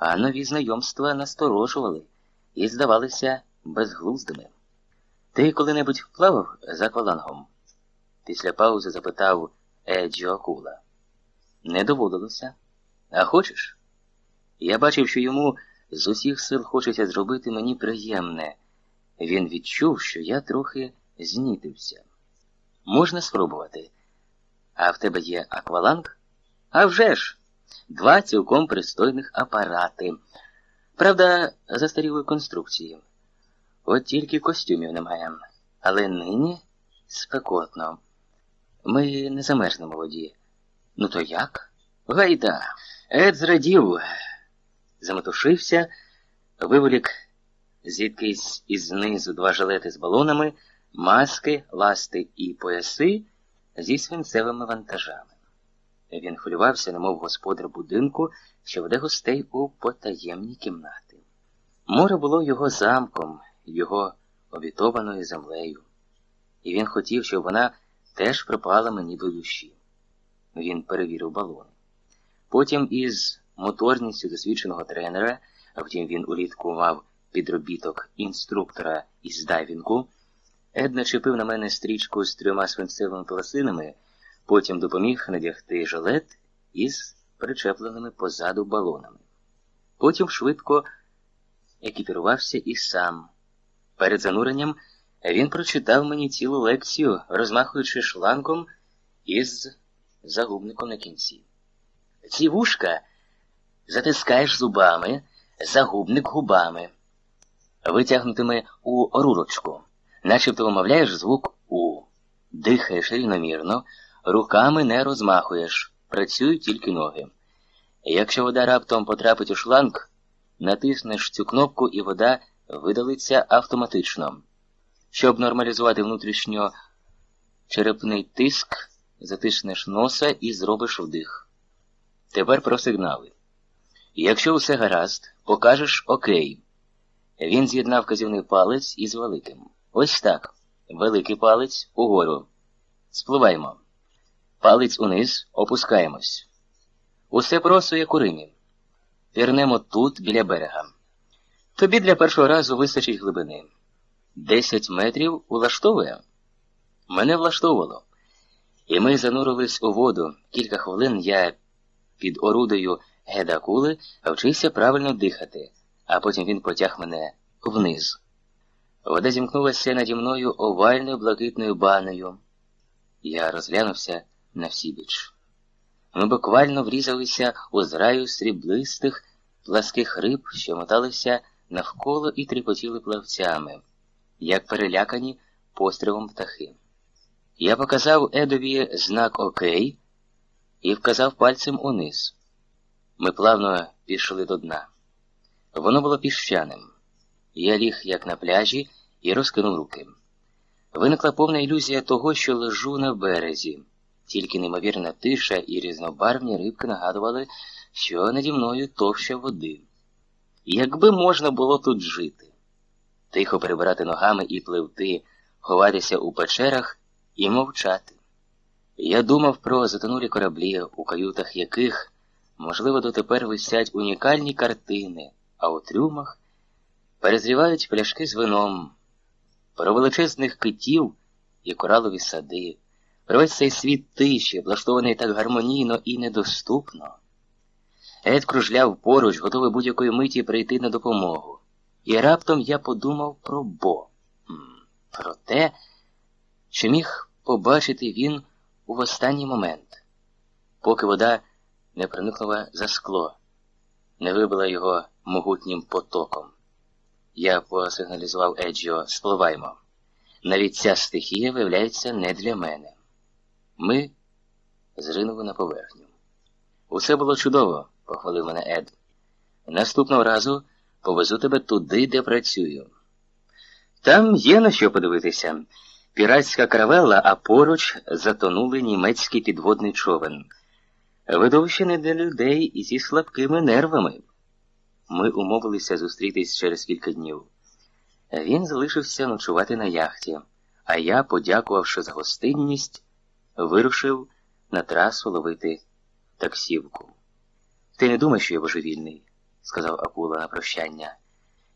а нові знайомства насторожували і здавалися безглуздими. Ти коли-небудь плавав за аквалангом? Після паузи запитав Еджіо Акула. Не доводилося. А хочеш? Я бачив, що йому з усіх сил хочеться зробити мені приємне. Він відчув, що я трохи знітився. Можна спробувати. А в тебе є акваланг? А вже ж! Два цілком пристойних апарати. Правда, застарілої конструкції. От тільки костюмів немає. Але нині спекотно. Ми не замерзнемо воді. Ну то як? Гайда. Ед зрадів, заметушився, виволік звідкись із низу два жилети з балонами, маски, ласти і пояси зі свинцевими вантажами. Він хвилювався, немов господар будинку, що веде гостей у потаємні кімнати. Море було його замком, його обітованою землею, і він хотів, щоб вона теж припала мені до душі. Він перевірив балони. Потім із моторністю досвідченого тренера, а втім він улітку мав підробіток інструктора із дайвінгу, Ед начепив на мене стрічку з трьома свинцевими пластинами, потім допоміг надягти жилет із причепленими позаду балонами. Потім швидко екіпірувався і сам. Перед зануренням він прочитав мені цілу лекцію, розмахуючи шлангом із загубником на кінці. Ці вушка затискаєш зубами, загубник губами, витягнутими у рурочку, начебто вимовляєш звук У, дихаєш рівномірно, руками не розмахуєш, працюють тільки ноги. Якщо вода раптом потрапить у шланг, натиснеш цю кнопку і вода видалиться автоматично. Щоб нормалізувати внутрішньо черепний тиск, затиснеш носа і зробиш вдих. Тепер про сигнали. Якщо все гаразд, покажеш Окей. Він з'єднав казівний палець із великим. Ось так. Великий палець угору. Спливаємо. Палець униз, опускаємось. Усе просто як у Римі. Пірнемо тут, біля берега. Тобі для першого разу вистачить глибини. Десять метрів улаштовує? Мене влаштовувало. І ми занурились у воду. Кілька хвилин я під орудою гедакули вчився правильно дихати, а потім він потяг мене вниз. Вода зімкнулася наді мною овальною блакитною банею. Я розглянувся на всібіч. Ми буквально врізалися у зраю сріблистих, пласких риб, що моталися навколо і тріпотіли плавцями, як перелякані пострілом птахи. Я показав Едові знак Окей і вказав пальцем униз. Ми плавно пішли до дна. Воно було піщаним. Я ліг, як на пляжі, і розкинув руки. Виникла повна ілюзія того, що лежу на березі, тільки неймовірна тиша і різнобарвні рибки нагадували, що наді мною товща води. Якби можна було тут жити, тихо перебирати ногами і пливти, ховатися у печерах і мовчати. Я думав про затонулі кораблі, у каютах яких, можливо, дотепер висять унікальні картини, а у трюмах перезрівають пляшки з вином, про величезних китів і коралові сади, весь цей світ тиші, влаштований так гармонійно і недоступно. Ед кружляв поруч, готовий будь-якої миті прийти на допомогу. І раптом я подумав про Бо, про те, що міг побачити він у останній момент, поки вода не проникнула за скло, не вибила його могутнім потоком. Я посигналізував Еджіо, спливаймо. Навіть ця стихія виявляється не для мене. Ми зринули на поверхню. Усе було чудово, похвалив мене Ед. Наступного разу повезу тебе туди, де працюю. Там є на що подивитися. Піратська каравелла, а поруч затонули німецький підводний човен. Видовище не для людей і зі слабкими нервами. Ми умовилися зустрітись через кілька днів. Він залишився ночувати на яхті, а я, подякувавши за гостинність, вирушив на трасу ловити таксівку. Ти не думаєш, що я божевільний? сказав акула на прощання.